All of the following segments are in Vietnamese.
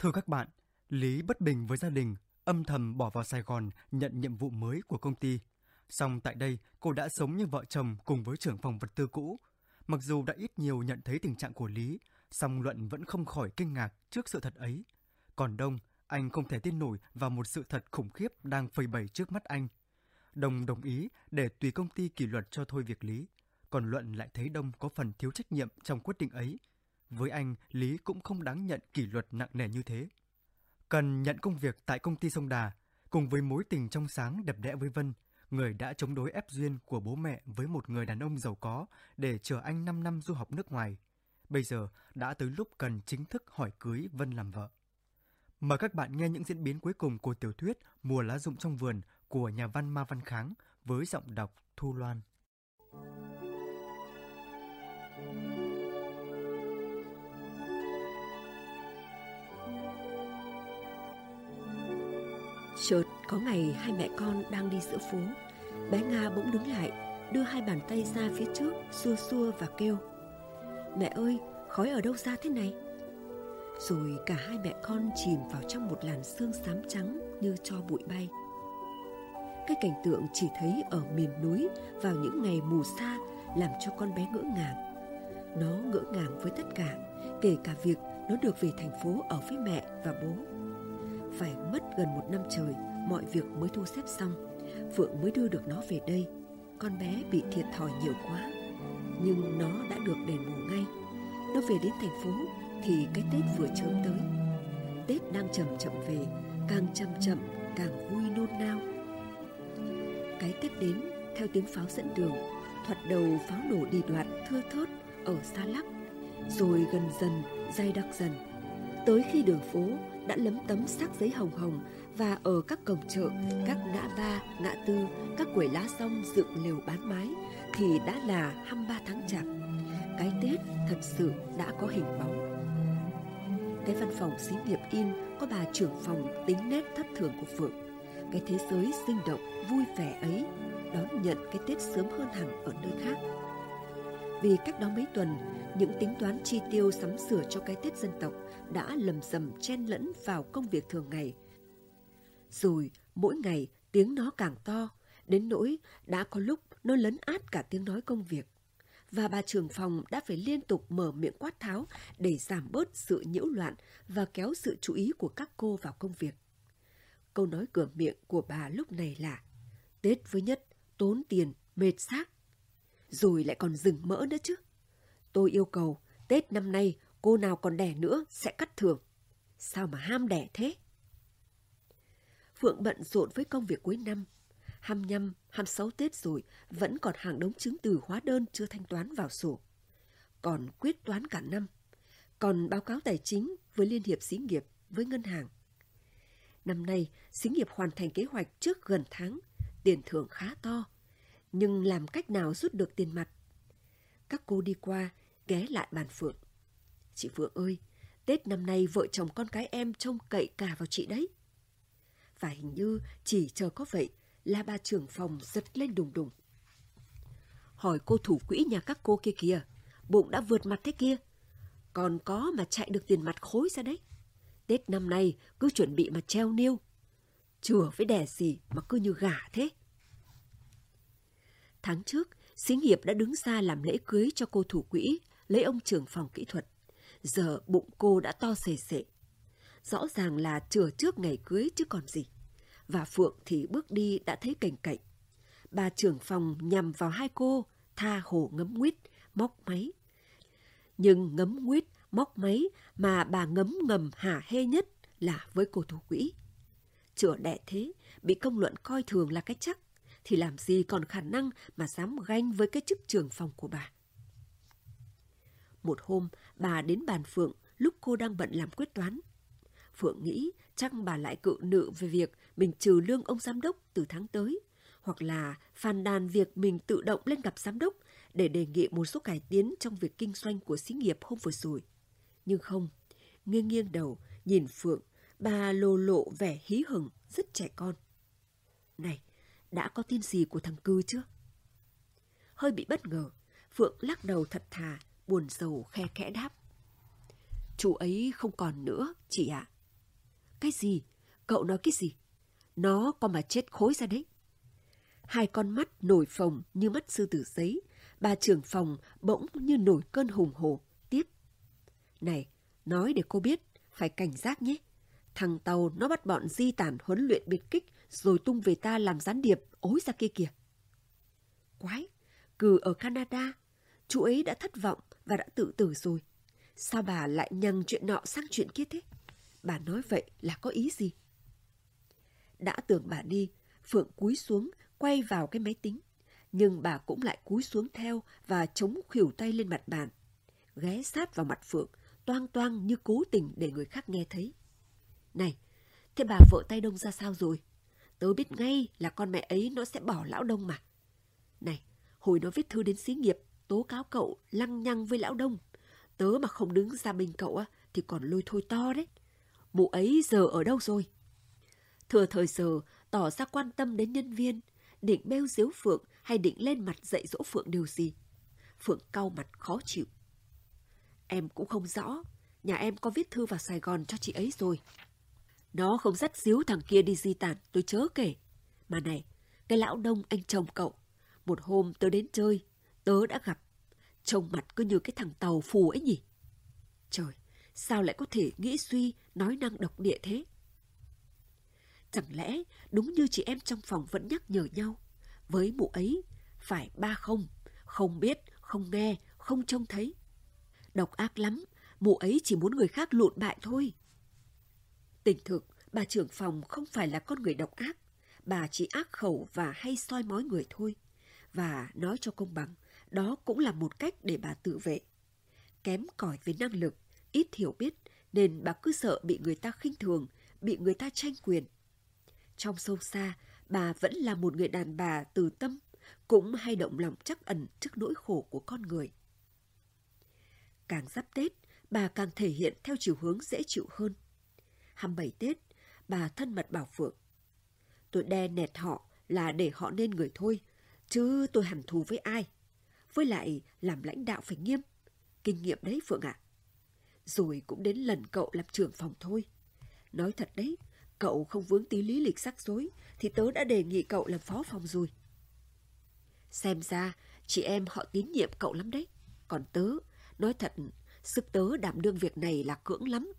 Thưa các bạn, Lý bất bình với gia đình, âm thầm bỏ vào Sài Gòn nhận nhiệm vụ mới của công ty. Song tại đây, cô đã sống như vợ chồng cùng với trưởng phòng vật tư cũ. Mặc dù đã ít nhiều nhận thấy tình trạng của Lý, song Luận vẫn không khỏi kinh ngạc trước sự thật ấy. Còn Đông, anh không thể tin nổi vào một sự thật khủng khiếp đang phơi bày trước mắt anh. đồng đồng ý để tùy công ty kỷ luật cho thôi việc Lý. Còn Luận lại thấy Đông có phần thiếu trách nhiệm trong quyết định ấy. Với anh, Lý cũng không đáng nhận kỷ luật nặng nề như thế. Cần nhận công việc tại công ty Sông Đà, cùng với mối tình trong sáng đẹp đẽ với Vân, người đã chống đối ép duyên của bố mẹ với một người đàn ông giàu có để chờ anh 5 năm du học nước ngoài. Bây giờ đã tới lúc cần chính thức hỏi cưới Vân làm vợ. Mời các bạn nghe những diễn biến cuối cùng của tiểu thuyết Mùa lá rụng trong vườn của nhà văn Ma Văn Kháng với giọng đọc Thu Loan. Chợt có ngày hai mẹ con đang đi giữa phố. Bé Nga bỗng đứng lại, Đưa hai bàn tay ra phía trước, Xua xua và kêu. Mẹ ơi, khói ở đâu ra thế này? Rồi cả hai mẹ con chìm vào trong một làn sương xám trắng Như cho bụi bay. Cái cảnh tượng chỉ thấy ở miền núi Vào những ngày mù xa Làm cho con bé ngỡ ngàng. Nó ngỡ ngàng với tất cả, Kể cả việc nó được về thành phố ở với mẹ và bố phải mất gần một năm trời, mọi việc mới thu xếp xong. Phượng mới đưa được nó về đây. Con bé bị thiệt thòi nhiều quá, nhưng nó đã được đền bù ngay. Nó về đến thành phố thì cái tết vừa chớm tới. Tết đang chậm chậm về, càng chậm chậm, càng vui nôn nao. Cái tết đến, theo tiếng pháo dẫn đường, thoạt đầu pháo nổ đi đoạn thưa thớt, ở xa lắc, rồi gần dần, dày đặc dần tới khi đường phố đã lấm tấm sắc giấy hồng hồng và ở các cổng chợ, các ngã ba, ngã tư, các quầy lá rong dựng lều bán mái thì đã là 23 tháng chạp. Cái Tết thật sự đã có hình bóng. Cái văn phòng xí nghiệp in có bà trưởng phòng tính nét thất thường của Phượng. Cái thế giới sinh động, vui vẻ ấy đón nhận cái Tết sớm hơn hẳn ở nơi khác. Vì cách đó mấy tuần, những tính toán chi tiêu sắm sửa cho cái Tết dân tộc đã lầm rầm chen lẫn vào công việc thường ngày. Rồi mỗi ngày tiếng nó càng to, đến nỗi đã có lúc nó lấn át cả tiếng nói công việc. Và bà trưởng phòng đã phải liên tục mở miệng quát tháo để giảm bớt sự nhiễu loạn và kéo sự chú ý của các cô vào công việc. Câu nói cửa miệng của bà lúc này là Tết với nhất, tốn tiền, mệt xác. Rồi lại còn dừng mỡ nữa chứ. Tôi yêu cầu Tết năm nay cô nào còn đẻ nữa sẽ cắt thưởng. Sao mà ham đẻ thế? Phượng bận rộn với công việc cuối năm. Hăm nhăm, hăm sáu Tết rồi, vẫn còn hàng đống chứng từ hóa đơn chưa thanh toán vào sổ. Còn quyết toán cả năm. Còn báo cáo tài chính với Liên hiệp Xí nghiệp, với ngân hàng. Năm nay, xí nghiệp hoàn thành kế hoạch trước gần tháng, tiền thưởng khá to. Nhưng làm cách nào rút được tiền mặt? Các cô đi qua, ghé lại bàn Phượng. Chị Phượng ơi, Tết năm nay vợ chồng con cái em trông cậy cả vào chị đấy. Và hình như chỉ chờ có vậy là bà trưởng phòng giật lên đùng đùng. Hỏi cô thủ quỹ nhà các cô kia kìa, bụng đã vượt mặt thế kia. Còn có mà chạy được tiền mặt khối ra đấy. Tết năm nay cứ chuẩn bị mà treo niêu. Chừa với đẻ gì mà cứ như gà thế. Tháng trước, xí nghiệp đã đứng ra làm lễ cưới cho cô thủ quỹ, lấy ông trưởng phòng kỹ thuật. Giờ bụng cô đã to sề sệ. Rõ ràng là chừa trước ngày cưới chứ còn gì. Và Phượng thì bước đi đã thấy cảnh cạnh. Bà trưởng phòng nhằm vào hai cô, tha hồ ngấm nguyết, móc máy. Nhưng ngấm nguyết, móc máy mà bà ngấm ngầm hả hê nhất là với cô thủ quỹ. Chữa đẻ thế, bị công luận coi thường là cái chắc, thì làm gì còn khả năng mà dám ganh với cái chức trưởng phòng của bà. Một hôm, bà đến bàn Phượng lúc cô đang bận làm quyết toán. Phượng nghĩ chắc bà lại cự nữ về việc mình trừ lương ông giám đốc từ tháng tới, hoặc là phàn đàn việc mình tự động lên gặp giám đốc để đề nghị một số cải tiến trong việc kinh doanh của xí nghiệp hôm vừa rồi. Nhưng không, nghiêng nghiêng đầu, nhìn Phượng, bà lồ lộ vẻ hí hửng, rất trẻ con. Này, đã có tin gì của thằng cư chưa? Hơi bị bất ngờ, Phượng lắc đầu thật thà, buồn rầu khe khẽ đáp. Chú ấy không còn nữa, chị ạ. À. Cái gì? Cậu nói cái gì? Nó có mà chết khối ra đấy. Hai con mắt nổi phồng như mắt sư tử giấy. Bà trưởng phòng bỗng như nổi cơn hùng hổ Tiếp. Này, nói để cô biết, phải cảnh giác nhé. Thằng Tàu nó bắt bọn di tản huấn luyện biệt kích rồi tung về ta làm gián điệp ối ra kia kìa. Quái, cử ở Canada, chú ấy đã thất vọng và đã tự tử rồi. Sao bà lại nhằng chuyện nọ sang chuyện kia thế? Bà nói vậy là có ý gì? Đã tưởng bà đi, Phượng cúi xuống, quay vào cái máy tính. Nhưng bà cũng lại cúi xuống theo và chống khỉu tay lên mặt bàn. Ghé sát vào mặt Phượng, toang toang như cố tình để người khác nghe thấy. Này, thế bà vợ tay đông ra sao rồi? Tớ biết ngay là con mẹ ấy nó sẽ bỏ lão đông mà. Này, hồi nó viết thư đến xí nghiệp, tố cáo cậu lăng nhăng với lão đông. Tớ mà không đứng ra bên cậu á, thì còn lôi thôi to đấy. Mụ ấy giờ ở đâu rồi? Thừa thời giờ, tỏ ra quan tâm đến nhân viên, định bêu diếu Phượng hay định lên mặt dạy dỗ Phượng điều gì. Phượng cau mặt khó chịu. Em cũng không rõ, nhà em có viết thư vào Sài Gòn cho chị ấy rồi. Nó không dắt xíu thằng kia đi di tản, tôi chớ kể. Mà này, cái lão đông anh chồng cậu, một hôm tớ đến chơi, tớ đã gặp. Trông mặt cứ như cái thằng tàu phù ấy nhỉ. Trời, sao lại có thể nghĩ suy, nói năng độc địa thế? Chẳng lẽ đúng như chị em trong phòng vẫn nhắc nhở nhau, với mụ ấy phải ba không, không biết, không nghe, không trông thấy. Độc ác lắm, mụ ấy chỉ muốn người khác lụn bại thôi. Tình thực, bà trưởng phòng không phải là con người độc ác, bà chỉ ác khẩu và hay soi mói người thôi. Và nói cho công bằng, đó cũng là một cách để bà tự vệ. Kém cỏi về năng lực, ít hiểu biết, nên bà cứ sợ bị người ta khinh thường, bị người ta tranh quyền. Trong sâu xa, bà vẫn là một người đàn bà từ tâm, cũng hay động lòng chắc ẩn trước nỗi khổ của con người. Càng giáp Tết, bà càng thể hiện theo chiều hướng dễ chịu hơn. 27 Tết, bà thân mật bảo Phượng. Tôi đe nẹt họ là để họ nên người thôi, chứ tôi hẳn thù với ai. Với lại làm lãnh đạo phải nghiêm. Kinh nghiệm đấy Phượng ạ. Rồi cũng đến lần cậu làm trưởng phòng thôi. Nói thật đấy, cậu không vướng tí lý lịch sắc dối thì tớ đã đề nghị cậu làm phó phòng rồi. Xem ra, chị em họ tín nhiệm cậu lắm đấy. Còn tớ, nói thật, sức tớ đảm đương việc này là cưỡng lắm.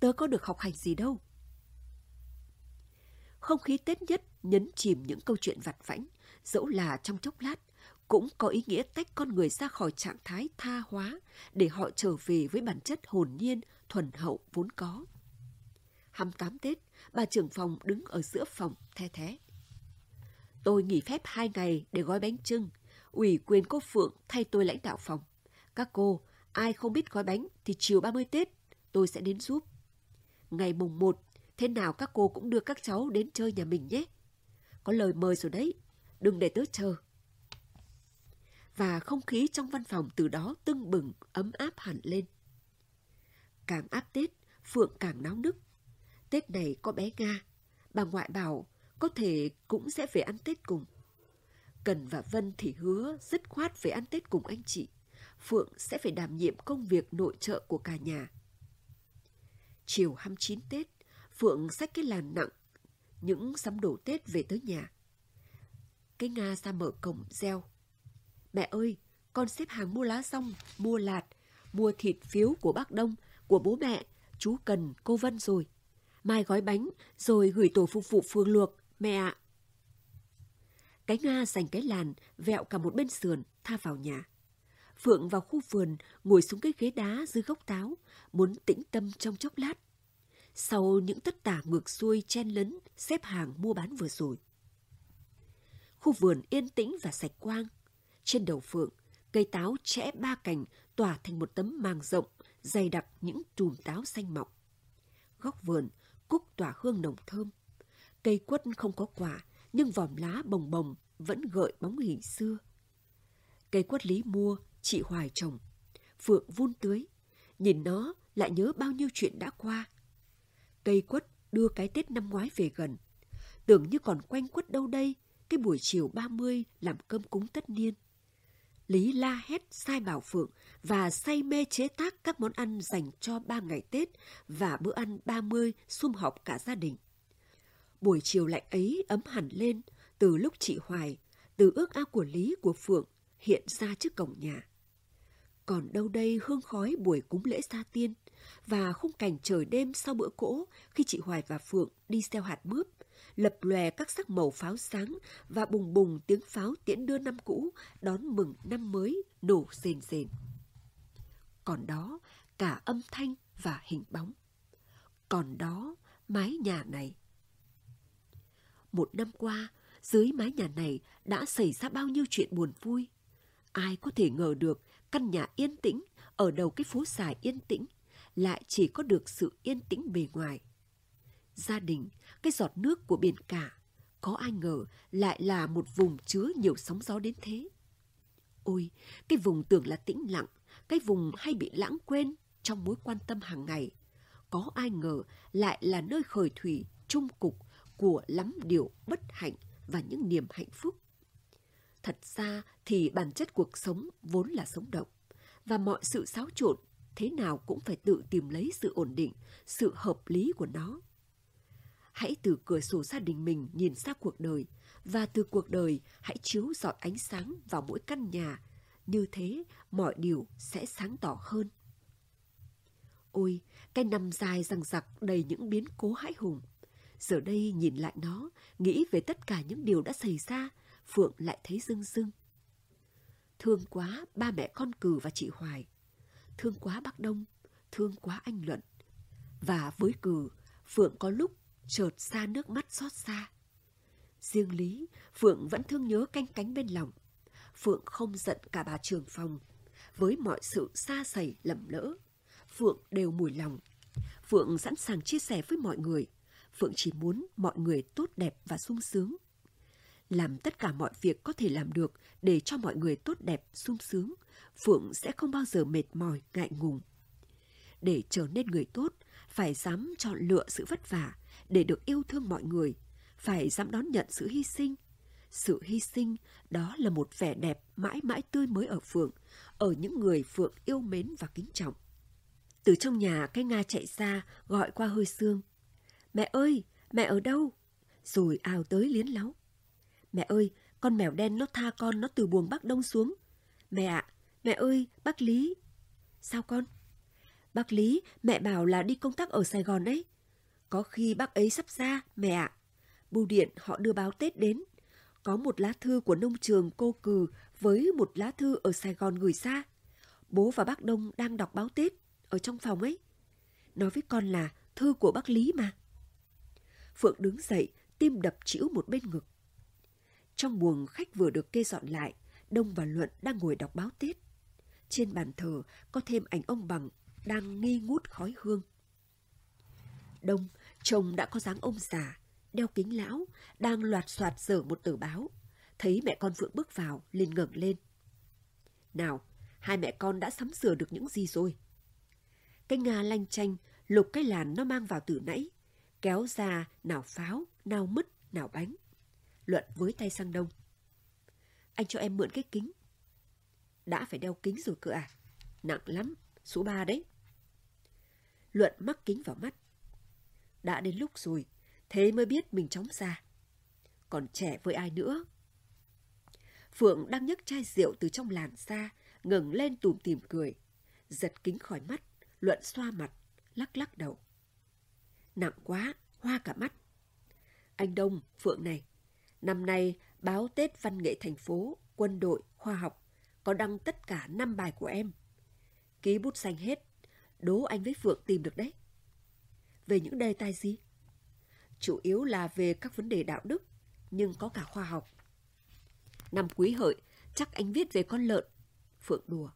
Tớ có được học hành gì đâu. Không khí Tết nhất nhấn chìm những câu chuyện vặt vãnh, dẫu là trong chốc lát, cũng có ý nghĩa tách con người ra khỏi trạng thái tha hóa để họ trở về với bản chất hồn nhiên, thuần hậu vốn có. 28 Tết, bà trưởng phòng đứng ở giữa phòng, the thế. Tôi nghỉ phép hai ngày để gói bánh trưng. Ủy quyền cô Phượng thay tôi lãnh đạo phòng. Các cô, ai không biết gói bánh thì chiều 30 Tết, tôi sẽ đến giúp. Ngày mùng 1, thế nào các cô cũng đưa các cháu đến chơi nhà mình nhé. Có lời mời rồi đấy, đừng để tớ chờ. Và không khí trong văn phòng từ đó tưng bừng, ấm áp hẳn lên. Càng áp Tết, Phượng càng náo nức. Tết này có bé Nga, bà ngoại bảo có thể cũng sẽ về ăn Tết cùng. Cần và Vân thì hứa dứt khoát về ăn Tết cùng anh chị. Phượng sẽ phải đảm nhiệm công việc nội trợ của cả nhà. Chiều 29 Tết, Phượng xách cái làn nặng, những sắm đồ Tết về tới nhà. Cái Nga ra mở cổng reo. Mẹ ơi, con xếp hàng mua lá xong, mua lạt, mua thịt phiếu của bác Đông, của bố mẹ, chú Cần, cô Vân rồi. Mai gói bánh, rồi gửi tổ phục vụ phương luộc, mẹ ạ. Cái Nga giành cái làn, vẹo cả một bên sườn, tha vào nhà. Phượng vào khu vườn, ngồi xuống cái ghế đá dưới gốc táo, muốn tĩnh tâm trong chốc lát. Sau những tất tả ngược xuôi chen lấn, xếp hàng mua bán vừa rồi. Khu vườn yên tĩnh và sạch quang. Trên đầu Phượng, cây táo chẽ ba cành tỏa thành một tấm màng rộng, dày đặc những chùm táo xanh mọng. Góc vườn, cúc tỏa hương nồng thơm. Cây quất không có quả, nhưng vòm lá bồng bồng vẫn gợi bóng hình xưa. Cây quất lý mua, chị Hoài trồng. Phượng vun tưới, nhìn nó lại nhớ bao nhiêu chuyện đã qua. Cây quất đưa cái Tết năm ngoái về gần. Tưởng như còn quanh quất đâu đây, cái buổi chiều 30 làm cơm cúng tất niên. Lý la hét sai bảo Phượng và say mê chế tác các món ăn dành cho ba ngày Tết và bữa ăn 30 sum họp cả gia đình. Buổi chiều lạnh ấy ấm hẳn lên từ lúc chị Hoài, từ ước ao của Lý của Phượng hiện ra trước cổng nhà. Còn đâu đây hương khói buổi cúng lễ gia tiên và khung cảnh trời đêm sau bữa cỗ khi chị Hoài và Phượng đi xeo hạt mướp, lập lòe các sắc màu pháo sáng và bùng bùng tiếng pháo tiễn đưa năm cũ đón mừng năm mới nổ rền rền. Còn đó cả âm thanh và hình bóng. Còn đó mái nhà này. Một năm qua, dưới mái nhà này đã xảy ra bao nhiêu chuyện buồn vui. Ai có thể ngờ được căn nhà yên tĩnh ở đầu cái phố xài yên tĩnh lại chỉ có được sự yên tĩnh bề ngoài. Gia đình, cái giọt nước của biển cả, có ai ngờ lại là một vùng chứa nhiều sóng gió đến thế. Ôi, cái vùng tưởng là tĩnh lặng, cái vùng hay bị lãng quên trong mối quan tâm hàng ngày. Có ai ngờ lại là nơi khởi thủy, trung cục của lắm điều bất hạnh và những niềm hạnh phúc. Thật ra thì bản chất cuộc sống vốn là sống động, và mọi sự xáo trộn thế nào cũng phải tự tìm lấy sự ổn định, sự hợp lý của nó. Hãy từ cửa sổ gia đình mình nhìn ra cuộc đời, và từ cuộc đời hãy chiếu dọi ánh sáng vào mỗi căn nhà, như thế mọi điều sẽ sáng tỏ hơn. Ôi, cái năm dài răng rặc đầy những biến cố hãi hùng. Giờ đây nhìn lại nó, nghĩ về tất cả những điều đã xảy ra, Phượng lại thấy rưng rưng. Thương quá ba mẹ con Cử và chị Hoài. Thương quá bác Đông, thương quá anh Luận. Và với Cử, Phượng có lúc chợt xa nước mắt xót xa. Riêng Lý, Phượng vẫn thương nhớ canh cánh bên lòng. Phượng không giận cả bà trường phòng. Với mọi sự xa xầy lầm lỡ, Phượng đều mùi lòng. Phượng sẵn sàng chia sẻ với mọi người. Phượng chỉ muốn mọi người tốt đẹp và sung sướng làm tất cả mọi việc có thể làm được để cho mọi người tốt đẹp, sung sướng, Phượng sẽ không bao giờ mệt mỏi, ngại ngùng. Để trở nên người tốt, phải dám chọn lựa sự vất vả để được yêu thương mọi người, phải dám đón nhận sự hy sinh. Sự hy sinh đó là một vẻ đẹp mãi mãi tươi mới ở Phượng, ở những người Phượng yêu mến và kính trọng. Từ trong nhà cái Nga chạy ra gọi qua hơi xương. Mẹ ơi, mẹ ở đâu? Rồi ào tới liến láo. Mẹ ơi, con mèo đen nó tha con nó từ buồng Bắc Đông xuống. Mẹ ạ, mẹ ơi, bác Lý. Sao con? Bác Lý, mẹ bảo là đi công tác ở Sài Gòn đấy. Có khi bác ấy sắp ra, mẹ ạ. Bưu điện họ đưa báo Tết đến. Có một lá thư của nông trường cô cừ với một lá thư ở Sài Gòn gửi xa. Bố và bác Đông đang đọc báo Tết ở trong phòng ấy. Nói với con là thư của bác Lý mà. Phượng đứng dậy, tim đập chĩu một bên ngực. Trong buồng khách vừa được kê dọn lại, Đông và Luận đang ngồi đọc báo Tết. Trên bàn thờ có thêm ảnh ông Bằng đang nghi ngút khói hương. Đông, chồng đã có dáng ông già, đeo kính lão, đang loạt soạt dở một tờ báo. Thấy mẹ con Phượng bước vào, liền ngẩng lên. Nào, hai mẹ con đã sắm sửa được những gì rồi? Cái Nga lanh chanh, lục cái làn nó mang vào từ nãy, kéo ra nào pháo, nào mứt, nào bánh. Luận với tay sang đông. Anh cho em mượn cái kính. Đã phải đeo kính rồi cơ à? Nặng lắm, số ba đấy. Luận mắc kính vào mắt. Đã đến lúc rồi, thế mới biết mình chóng già. Còn trẻ với ai nữa? Phượng đang nhấc chai rượu từ trong làn ra, ngẩng lên tùm tìm cười. Giật kính khỏi mắt, Luận xoa mặt, lắc lắc đầu. Nặng quá, hoa cả mắt. Anh Đông, Phượng này, Năm nay, báo Tết Văn nghệ thành phố, quân đội, khoa học có đăng tất cả năm bài của em. Ký bút xanh hết, đố anh với Phượng tìm được đấy. Về những đề tài gì? Chủ yếu là về các vấn đề đạo đức, nhưng có cả khoa học. Năm quý hợi, chắc anh viết về con lợn. Phượng đùa.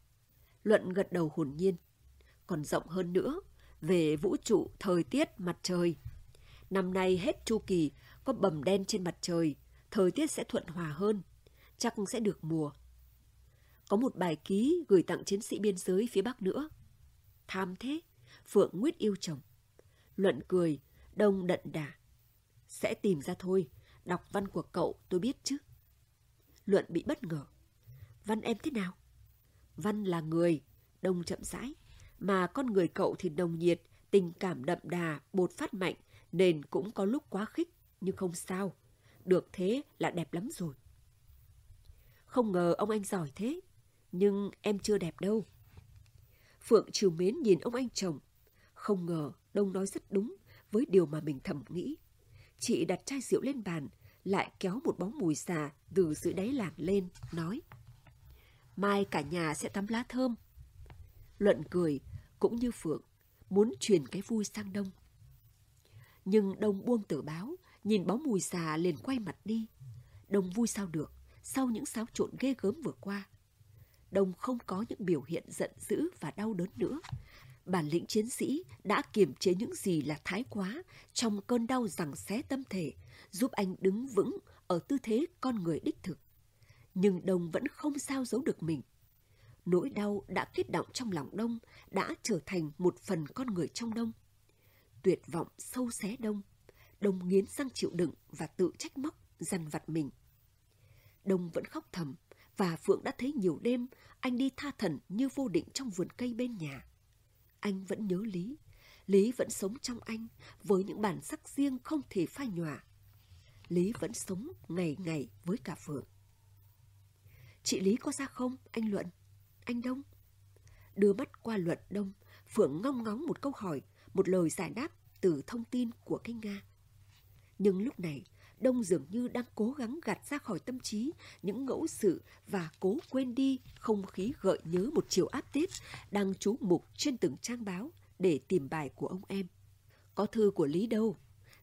Luận gật đầu hồn nhiên. Còn rộng hơn nữa, về vũ trụ, thời tiết, mặt trời. Năm nay hết chu kỳ, có bầm đen trên mặt trời, thời tiết sẽ thuận hòa hơn, chắc sẽ được mùa. Có một bài ký gửi tặng chiến sĩ biên giới phía Bắc nữa. Tham thế, Phượng Nguyết yêu chồng. Luận cười, đông đận đà. Sẽ tìm ra thôi, đọc văn của cậu tôi biết chứ. Luận bị bất ngờ. Văn em thế nào? Văn là người, Đông chậm rãi. Mà con người cậu thì nồng nhiệt, tình cảm đậm đà, bột phát mạnh, nên cũng có lúc quá khích, nhưng không sao. Được thế là đẹp lắm rồi. Không ngờ ông anh giỏi thế, nhưng em chưa đẹp đâu. Phượng chiều mến nhìn ông anh chồng. Không ngờ Đông nói rất đúng với điều mà mình thầm nghĩ. Chị đặt chai rượu lên bàn, lại kéo một bóng mùi xà từ dưới đáy làng lên, nói. Mai cả nhà sẽ tắm lá thơm. Luận cười, cũng như Phượng, muốn truyền cái vui sang Đông. Nhưng Đông buông tờ báo, nhìn bóng mùi xà liền quay mặt đi. Đông vui sao được, sau những xáo trộn ghê gớm vừa qua. Đông không có những biểu hiện giận dữ và đau đớn nữa. Bản lĩnh chiến sĩ đã kiềm chế những gì là thái quá trong cơn đau rằng xé tâm thể, giúp anh đứng vững ở tư thế con người đích thực. Nhưng Đông vẫn không sao giấu được mình. Nỗi đau đã kết động trong lòng Đông, đã trở thành một phần con người trong Đông. Tuyệt vọng sâu xé Đông. Đông nghiến răng chịu đựng và tự trách móc, dằn vặt mình. Đông vẫn khóc thầm, và Phượng đã thấy nhiều đêm anh đi tha thần như vô định trong vườn cây bên nhà. Anh vẫn nhớ Lý, Lý vẫn sống trong anh với những bản sắc riêng không thể phai nhòa. Lý vẫn sống ngày ngày với cả Phượng. Chị Lý có ra không, anh Luận? Anh Đông? Đưa mắt qua Luận Đông, Phượng ngong ngóng một câu hỏi, một lời giải đáp từ thông tin của cái Nga. Nhưng lúc này, Đông dường như đang cố gắng gạt ra khỏi tâm trí những ngẫu sự và cố quên đi không khí gợi nhớ một chiều áp Tết đang trú mục trên từng trang báo để tìm bài của ông em. Có thư của Lý đâu,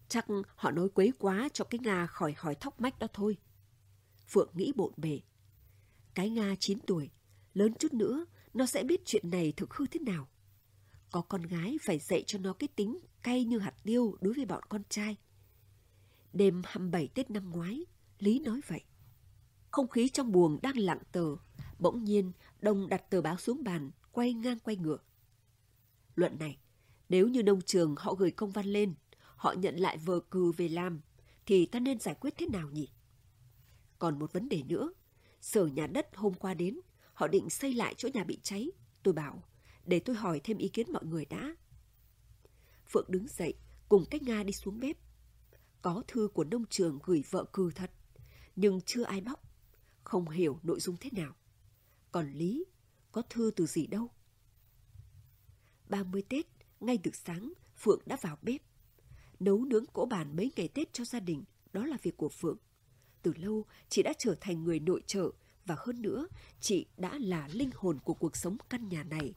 chắc họ nói quấy quá cho cái Nga khỏi hỏi thóc mách đó thôi. Phượng nghĩ bộn bề. Cái Nga 9 tuổi, lớn chút nữa, nó sẽ biết chuyện này thực hư thế nào. Có con gái phải dạy cho nó cái tính cay như hạt tiêu đối với bọn con trai. Đêm 27 Tết năm ngoái, Lý nói vậy. Không khí trong buồng đang lặng tờ, bỗng nhiên Đông đặt tờ báo xuống bàn, quay ngang quay ngược. Luận này, nếu như nông trường họ gửi công văn lên, họ nhận lại vờ cừ về làm, thì ta nên giải quyết thế nào nhỉ? Còn một vấn đề nữa, sở nhà đất hôm qua đến, họ định xây lại chỗ nhà bị cháy. Tôi bảo, để tôi hỏi thêm ý kiến mọi người đã. Phượng đứng dậy, cùng cách Nga đi xuống bếp. Có thư của nông trường gửi vợ cư thật, nhưng chưa ai bóc. Không hiểu nội dung thế nào. Còn Lý, có thư từ gì đâu. 30 Tết, ngay từ sáng, Phượng đã vào bếp. Nấu nướng cỗ bàn mấy ngày Tết cho gia đình, đó là việc của Phượng. Từ lâu, chị đã trở thành người nội trợ và hơn nữa, chị đã là linh hồn của cuộc sống căn nhà này,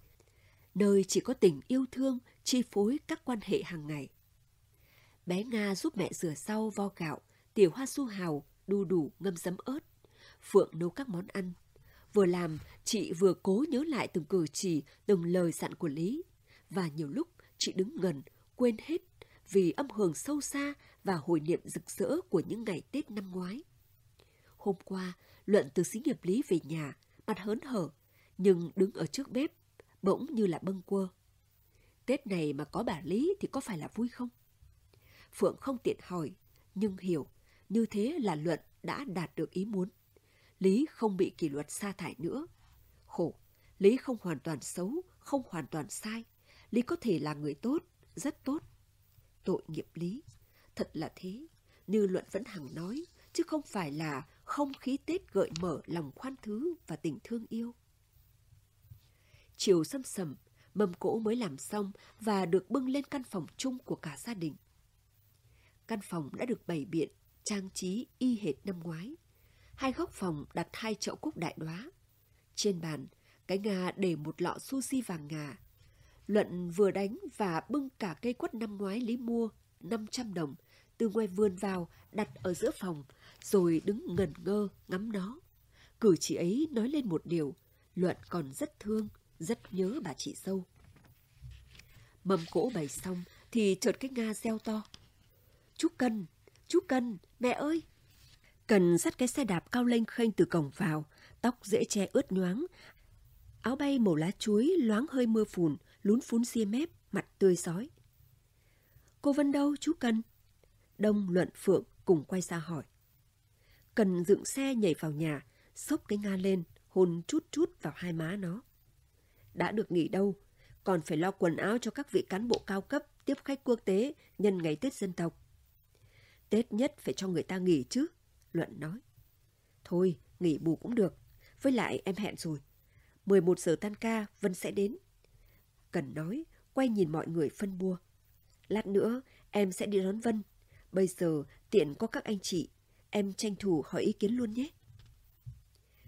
nơi chỉ có tình yêu thương chi phối các quan hệ hàng ngày. Bé Nga giúp mẹ rửa rau vo gạo, tiểu hoa su hào, đu đủ ngâm giấm ớt. Phượng nấu các món ăn. Vừa làm, chị vừa cố nhớ lại từng cử chỉ, từng lời dặn của Lý. Và nhiều lúc chị đứng gần, quên hết vì âm hưởng sâu xa và hồi niệm rực rỡ của những ngày Tết năm ngoái. Hôm qua, Luận từ xí nghiệp Lý về nhà, mặt hớn hở, nhưng đứng ở trước bếp, bỗng như là bâng quơ. Tết này mà có bà Lý thì có phải là vui không? Phượng không tiện hỏi, nhưng hiểu, như thế là Luận đã đạt được ý muốn. Lý không bị kỷ luật sa thải nữa. Khổ, Lý không hoàn toàn xấu, không hoàn toàn sai. Lý có thể là người tốt, rất tốt. Tội nghiệp Lý, thật là thế, như Luận vẫn hằng nói, chứ không phải là không khí Tết gợi mở lòng khoan thứ và tình thương yêu. Chiều sâm sầm, mâm cỗ mới làm xong và được bưng lên căn phòng chung của cả gia đình. Căn phòng đã được bày biện, trang trí y hệt năm ngoái. Hai góc phòng đặt hai chậu cúc đại đóa. Trên bàn, cái Nga để một lọ sushi vàng ngà. Luận vừa đánh và bưng cả cây quất năm ngoái Lý mua 500 đồng từ ngoài vườn vào đặt ở giữa phòng rồi đứng ngẩn ngơ ngắm nó. Cử chỉ ấy nói lên một điều, Luận còn rất thương, rất nhớ bà chị dâu. Mâm cỗ bày xong thì chợt cái Nga reo to. Chú Cần, chú Cần, mẹ ơi! Cần dắt cái xe đạp cao lênh khênh từ cổng vào, tóc dễ che ướt nhoáng. Áo bay màu lá chuối loáng hơi mưa phùn, lún phún ria mép, mặt tươi sói. Cô Vân đâu, chú Cần? Đông, Luận, Phượng cùng quay ra hỏi. Cần dựng xe nhảy vào nhà, xốc cái Nga lên, hôn chút chút vào hai má nó. Đã được nghỉ đâu, còn phải lo quần áo cho các vị cán bộ cao cấp tiếp khách quốc tế nhân ngày Tết dân tộc. Tết nhất phải cho người ta nghỉ chứ, Luận nói. Thôi, nghỉ bù cũng được. Với lại em hẹn rồi. 11 giờ tan ca, Vân sẽ đến. Cần nói, quay nhìn mọi người phân bua. Lát nữa, em sẽ đi đón Vân. Bây giờ, tiện có các anh chị. Em tranh thủ hỏi ý kiến luôn nhé.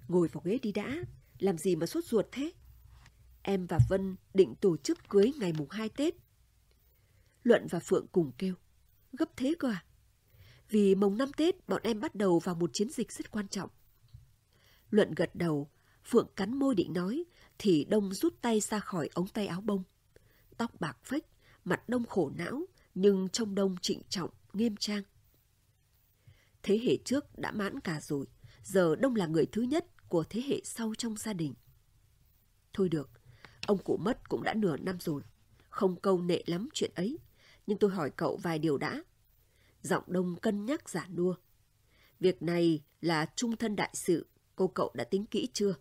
Ngồi vào ghế đi đã. Làm gì mà sốt ruột thế? Em và Vân định tổ chức cưới ngày mùng 2 Tết. Luận và Phượng cùng kêu. Gấp thế cơ à? Vì mồng năm Tết bọn em bắt đầu vào một chiến dịch rất quan trọng. Luận gật đầu, Phượng cắn môi định nói, thì Đông rút tay ra khỏi ống tay áo bông. Tóc bạc phách, mặt Đông khổ não, nhưng trông Đông trịnh trọng, nghiêm trang. Thế hệ trước đã mãn cả rồi, giờ Đông là người thứ nhất của thế hệ sau trong gia đình. Thôi được, ông cụ mất cũng đã nửa năm rồi, không câu nệ lắm chuyện ấy, nhưng tôi hỏi cậu vài điều đã. Giọng Đông cân nhắc giả nua. Việc này là trung thân đại sự, cô cậu đã tính kỹ chưa?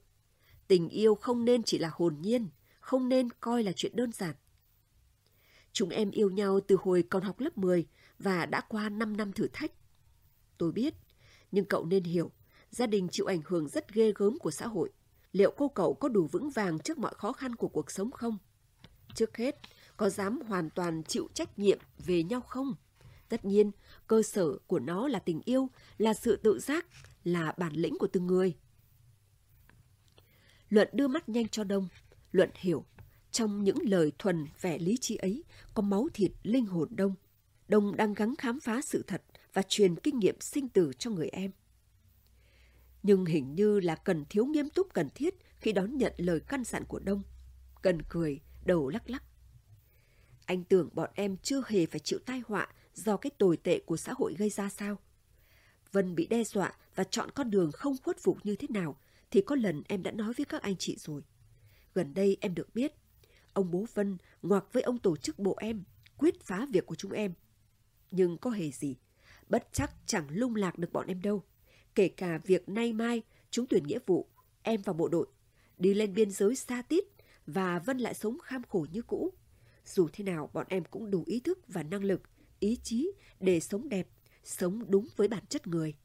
Tình yêu không nên chỉ là hồn nhiên, không nên coi là chuyện đơn giản. Chúng em yêu nhau từ hồi còn học lớp 10 và đã qua 5 năm thử thách. Tôi biết, nhưng cậu nên hiểu, gia đình chịu ảnh hưởng rất ghê gớm của xã hội. Liệu cô cậu có đủ vững vàng trước mọi khó khăn của cuộc sống không? Trước hết, có dám hoàn toàn chịu trách nhiệm về nhau không? Tất nhiên, cơ sở của nó là tình yêu, là sự tự giác, là bản lĩnh của từng người. Luận đưa mắt nhanh cho Đông. Luận hiểu, trong những lời thuần vẻ lý trí ấy có máu thịt linh hồn Đông. Đông đang gắng khám phá sự thật và truyền kinh nghiệm sinh tử cho người em. Nhưng hình như là cần thiếu nghiêm túc cần thiết khi đón nhận lời căn dặn của Đông. Cần cười, đầu lắc lắc. Anh tưởng bọn em chưa hề phải chịu tai họa do cái tồi tệ của xã hội gây ra sao? Vân bị đe dọa và chọn con đường không khuất phục như thế nào thì có lần em đã nói với các anh chị rồi. Gần đây em được biết, ông bố Vân ngoặc với ông tổ chức bộ em, quyết phá việc của chúng em. Nhưng có hề gì, bất chắc chẳng lung lạc được bọn em đâu. Kể cả việc nay mai chúng tuyển nghĩa vụ, em vào bộ đội, đi lên biên giới xa tít và Vân lại sống kham khổ như cũ. Dù thế nào bọn em cũng đủ ý thức và năng lực, ý chí để sống đẹp, sống đúng với bản chất người.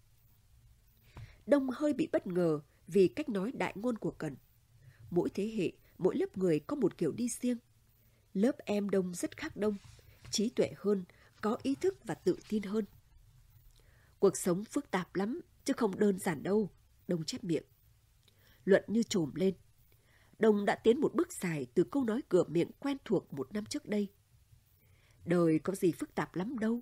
Đông hơi bị bất ngờ vì cách nói đại ngôn của Cần. Mỗi thế hệ, mỗi lớp người có một kiểu đi riêng. Lớp em Đông rất khác Đông, trí tuệ hơn, có ý thức và tự tin hơn. Cuộc sống phức tạp lắm, chứ không đơn giản đâu, Đông chép miệng. Luận như trồm lên. Đông đã tiến một bước dài từ câu nói cửa miệng quen thuộc một năm trước đây. Đời có gì phức tạp lắm đâu.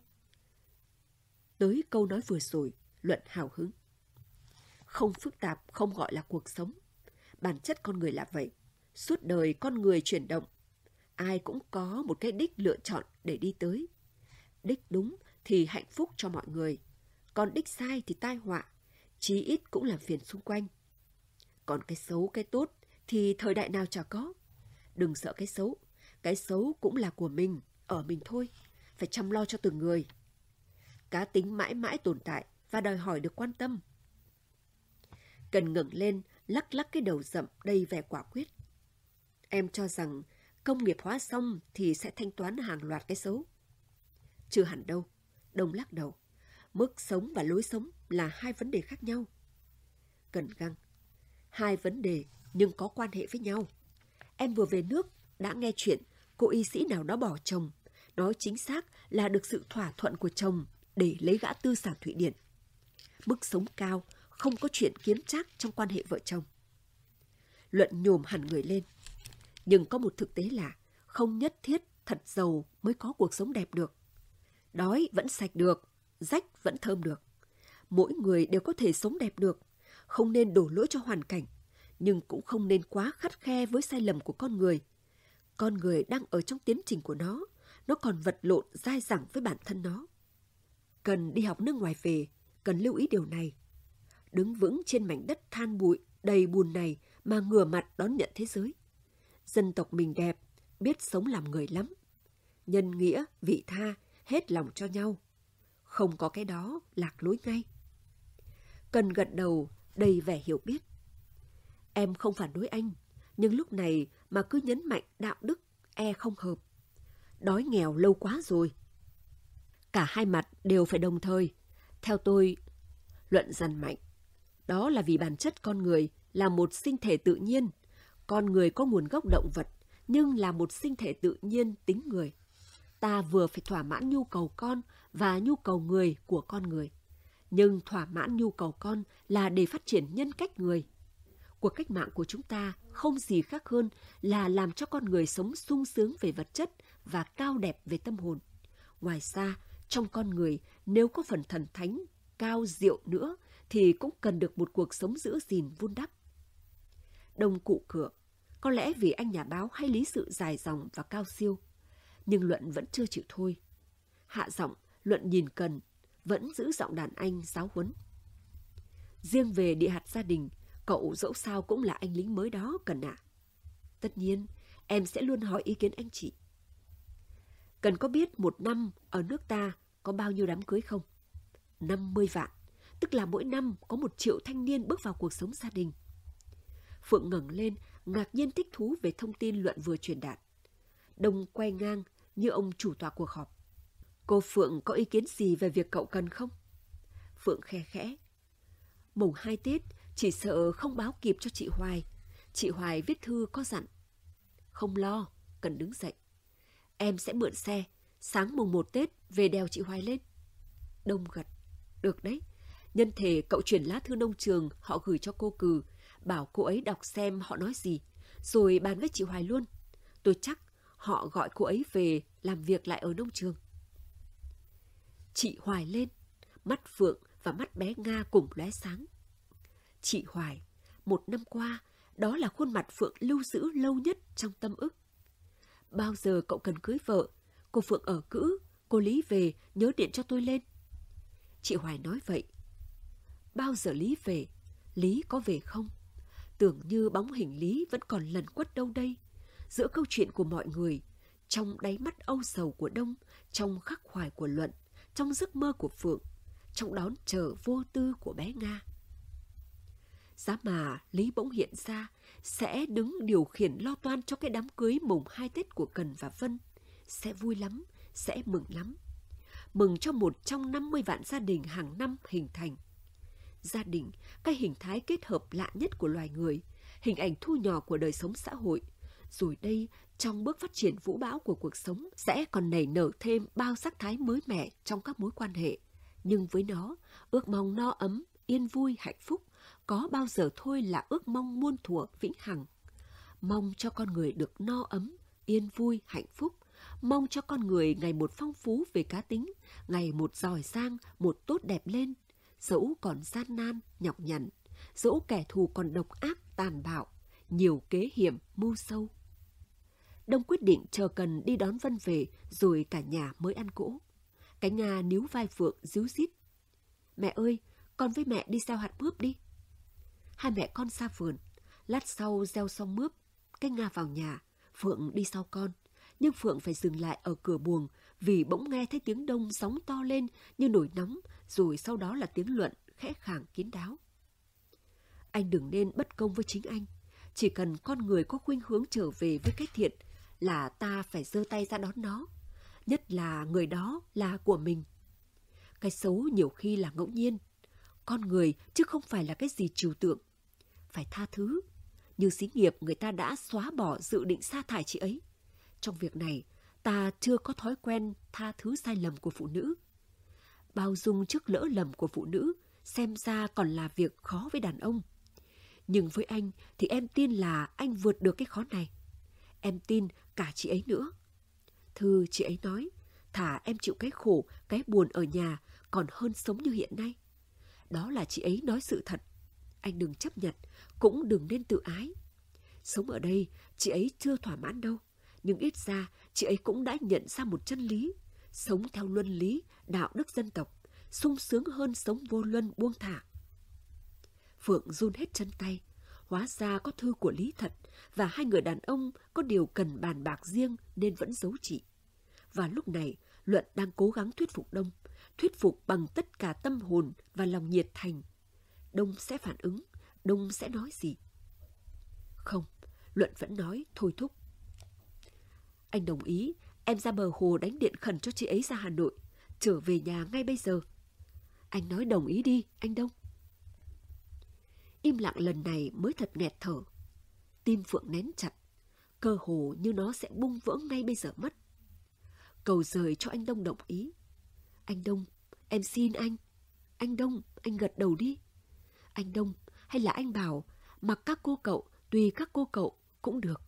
Tới câu nói vừa rồi, Luận hào hứng. Không phức tạp không gọi là cuộc sống. Bản chất con người là vậy. Suốt đời con người chuyển động. Ai cũng có một cái đích lựa chọn để đi tới. Đích đúng thì hạnh phúc cho mọi người. Còn đích sai thì tai họa. Chí ít cũng làm phiền xung quanh. Còn cái xấu, cái tốt thì thời đại nào chả có. Đừng sợ cái xấu. Cái xấu cũng là của mình, ở mình thôi. Phải chăm lo cho từng người. Cá tính mãi mãi tồn tại và đòi hỏi được quan tâm. Cần ngẩng lên, lắc lắc cái đầu rậm đầy vẻ quả quyết. Em cho rằng công nghiệp hóa xong thì sẽ thanh toán hàng loạt cái xấu. Chưa hẳn đâu, Đông lắc đầu. Mức sống và lối sống là hai vấn đề khác nhau. Cần găng. Hai vấn đề nhưng có quan hệ với nhau. Em vừa về nước đã nghe chuyện cô y sĩ nào đó bỏ chồng. Nói chính xác là được sự thỏa thuận của chồng để lấy gã tư sản Thụy Điển. Mức sống cao không có chuyện kiếm trác trong quan hệ vợ chồng. Luận nhồm hẳn người lên. Nhưng có một thực tế là không nhất thiết thật giàu mới có cuộc sống đẹp được. Đói vẫn sạch được, rách vẫn thơm được. Mỗi người đều có thể sống đẹp được, không nên đổ lỗi cho hoàn cảnh, nhưng cũng không nên quá khắt khe với sai lầm của con người. Con người đang ở trong tiến trình của nó, nó còn vật lộn dai dẳng với bản thân nó. Cần đi học nước ngoài về, cần lưu ý điều này đứng vững trên mảnh đất than bụi đầy bùn này mà ngửa mặt đón nhận thế giới. Dân tộc mình đẹp, biết sống làm người lắm. Nhân nghĩa, vị tha, hết lòng cho nhau. Không có cái đó, lạc lối ngay. Cần gật đầu, đầy vẻ hiểu biết. Em không phản đối anh, nhưng lúc này mà cứ nhấn mạnh đạo đức e không hợp. Đói nghèo lâu quá rồi. Cả hai mặt đều phải đồng thời. Theo tôi, luận dần mạnh. Đó là vì bản chất con người là một sinh thể tự nhiên. Con người có nguồn gốc động vật, nhưng là một sinh thể tự nhiên tính người. Ta vừa phải thỏa mãn nhu cầu con và nhu cầu người của con người. Nhưng thỏa mãn nhu cầu con là để phát triển nhân cách người. Cuộc cách mạng của chúng ta không gì khác hơn là làm cho con người sống sung sướng về vật chất và cao đẹp về tâm hồn. Ngoài ra, trong con người nếu có phần thần thánh, cao diệu nữa thì cũng cần được một cuộc sống giữ gìn vun đắp. Đông cụ cửa, có lẽ vì anh nhà báo hay lý sự dài dòng và cao siêu, nhưng Luận vẫn chưa chịu thôi. Hạ giọng, Luận nhìn cần, vẫn giữ giọng đàn anh giáo huấn. Riêng về địa hạt gia đình, cậu dẫu sao cũng là anh lính mới đó cần ạ. À. Tất nhiên, em sẽ luôn hỏi ý kiến anh chị. Cần có biết một năm ở nước ta có bao nhiêu đám cưới không? 50 vạn, tức là mỗi năm có một triệu thanh niên bước vào cuộc sống gia đình. Phượng ngẩng lên, ngạc nhiên thích thú về thông tin luận vừa truyền đạt. Đông quay ngang như ông chủ tọa cuộc họp. Cô Phượng có ý kiến gì về việc cậu cần không? Phượng khe khẽ. Mùng hai Tết, chỉ sợ không báo kịp cho chị Hoài. Chị Hoài viết thư có dặn. Không lo, cần đứng dậy. Em sẽ mượn xe, sáng mùng một Tết về đèo chị Hoài lên. Đông gật. Được đấy. Nhân thể cậu chuyển lá thư nông trường họ gửi cho cô cừ, bảo cô ấy đọc xem họ nói gì, rồi bàn với chị Hoài luôn. Tôi chắc họ gọi cô ấy về làm việc lại ở nông trường. Chị Hoài lên, mắt Phượng và mắt bé Nga cùng lóe sáng. Chị Hoài, một năm qua, đó là khuôn mặt Phượng lưu giữ lâu nhất trong tâm ức. Bao giờ cậu cần cưới vợ, cô Phượng ở cữ, cô Lý về nhớ điện cho tôi lên. Chị Hoài nói vậy. Bao giờ Lý về, Lý có về không? Tưởng như bóng hình Lý vẫn còn lần quất đâu đây. Giữa câu chuyện của mọi người, trong đáy mắt âu sầu của Đông, trong khắc khoải của Luận, trong giấc mơ của Phượng, trong đón chờ vô tư của bé Nga. Giá mà Lý bỗng hiện ra, sẽ đứng điều khiển lo toan cho cái đám cưới mùng hai Tết của Cần và Vân. Sẽ vui lắm, sẽ mừng lắm. Mừng cho một trong 50 vạn gia đình hàng năm hình thành. Gia đình, cái hình thái kết hợp lạ nhất của loài người, hình ảnh thu nhỏ của đời sống xã hội. Rồi đây, trong bước phát triển vũ bão của cuộc sống, sẽ còn nảy nở thêm bao sắc thái mới mẻ trong các mối quan hệ. Nhưng với nó, ước mong no ấm, yên vui, hạnh phúc có bao giờ thôi là ước mong muôn thuở vĩnh hằng. Mong cho con người được no ấm, yên vui, hạnh phúc. Mong cho con người ngày một phong phú về cá tính, ngày một giỏi giang, một tốt đẹp lên. Dẫu còn gian nan, nhọc nhằn, dẫu kẻ thù còn độc ác, tàn bạo, nhiều kế hiểm, mưu sâu. Đông quyết định chờ cần đi đón Vân về rồi cả nhà mới ăn cỗ. cái Nga níu vai Phượng díu dít. Mẹ ơi, con với mẹ đi sao hạt mướp đi. Hai mẹ con ra vườn, lát sau gieo xong mướp, cái Nga vào nhà, Phượng đi sau con. Nhưng Phượng phải dừng lại ở cửa buồng vì bỗng nghe thấy tiếng đông sóng to lên như nổi nóng, rồi sau đó là tiếng luận khẽ khàng kín đáo. Anh đừng nên bất công với chính anh. Chỉ cần con người có khuynh hướng trở về với cái thiện là ta phải giơ tay ra đón nó. Nhất là người đó là của mình. Cái xấu nhiều khi là ngẫu nhiên. Con người chứ không phải là cái gì trừu tượng phải tha thứ. Như xí nghiệp người ta đã xóa bỏ dự định sa thải chị ấy. Trong việc này, ta chưa có thói quen tha thứ sai lầm của phụ nữ. Bao dung trước lỡ lầm của phụ nữ xem ra còn là việc khó với đàn ông. Nhưng với anh thì em tin là anh vượt được cái khó này. Em tin cả chị ấy nữa. Thư chị ấy nói, thả em chịu cái khổ, cái buồn ở nhà còn hơn sống như hiện nay. Đó là chị ấy nói sự thật. Anh đừng chấp nhận cũng đừng nên tự ái. Sống ở đây, chị ấy chưa thỏa mãn đâu, nhưng ít ra chị ấy cũng đã nhận ra một chân lý, sống theo luân lý, đạo đức dân tộc, sung sướng hơn sống vô luân buông thả. Phượng run hết chân tay, hóa ra có thư của Lý thật và hai người đàn ông có điều cần bàn bạc riêng nên vẫn giấu chị. Và lúc này, Luận đang cố gắng thuyết phục Đông, thuyết phục bằng tất cả tâm hồn và lòng nhiệt thành. Đông sẽ phản ứng, Đông sẽ nói gì? Không, Luận vẫn nói thôi thúc. Anh đồng ý, em ra bờ hồ đánh điện khẩn cho chị ấy ra Hà Nội, trở về nhà ngay bây giờ. Anh nói đồng ý đi, anh Đông. Im lặng lần này mới thật nghẹt thở. Tim Phượng nén chặt, cơ hồ như nó sẽ bung vỡ ngay bây giờ mất. Cầu rời cho anh Đông đồng ý. Anh Đông, em xin anh. Anh Đông, anh gật đầu đi. Anh Đông, hay là anh bảo, mặc các cô cậu, tùy các cô cậu cũng được.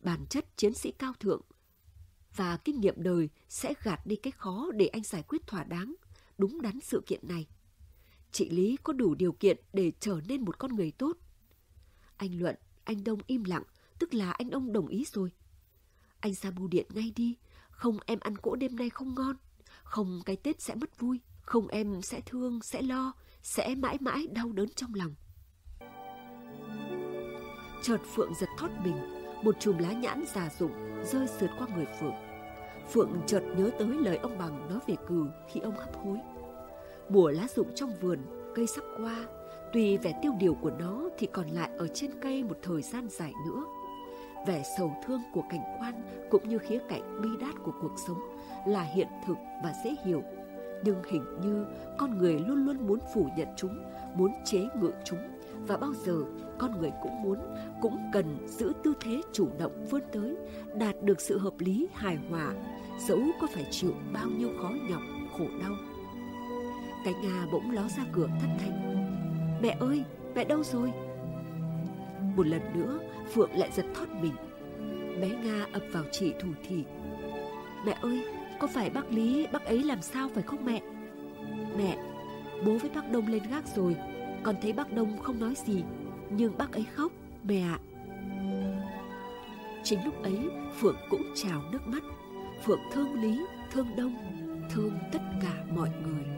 Bản chất chiến sĩ cao thượng và kinh nghiệm đời sẽ gạt đi cái khó để anh giải quyết thỏa đáng, đúng đắn sự kiện này. Chị Lý có đủ điều kiện để trở nên một con người tốt. Anh Luận, anh Đông im lặng, tức là anh ông đồng ý rồi. Anh ra bưu điện ngay đi, không em ăn cỗ đêm nay không ngon, không cái Tết sẽ mất vui, không em sẽ thương, sẽ lo, sẽ mãi mãi đau đớn trong lòng. Chợt Phượng giật thót mình, một chùm lá nhãn già rụng rơi sượt qua người Phượng. Phượng chợt nhớ tới lời ông Bằng nói về cừu khi ông hấp hối. Mùa lá rụng trong vườn, cây sắp qua, tuy vẻ tiêu điều của nó thì còn lại ở trên cây một thời gian dài nữa. Vẻ sầu thương của cảnh quan cũng như khía cạnh bi đát của cuộc sống là hiện thực và dễ hiểu. Nhưng hình như con người luôn luôn muốn phủ nhận chúng, muốn chế ngự chúng và bao giờ con người cũng muốn, cũng cần giữ tư thế chủ động vươn tới, đạt được sự hợp lý hài hòa, dẫu có phải chịu bao nhiêu khó nhọc, khổ đau. Cái Nga bỗng ló ra cửa thất thanh. Mẹ ơi, mẹ đâu rồi? Một lần nữa, Phượng lại giật thót mình. Bé Nga ập vào chị thủ thỉ. Mẹ ơi, có phải bác Lý, bác ấy làm sao phải không mẹ? Mẹ, bố với bác Đông lên gác rồi, còn thấy bác Đông không nói gì, nhưng bác ấy khóc, mẹ ạ. Chính lúc ấy, Phượng cũng trào nước mắt. Phượng thương Lý, thương Đông, thương tất cả mọi người.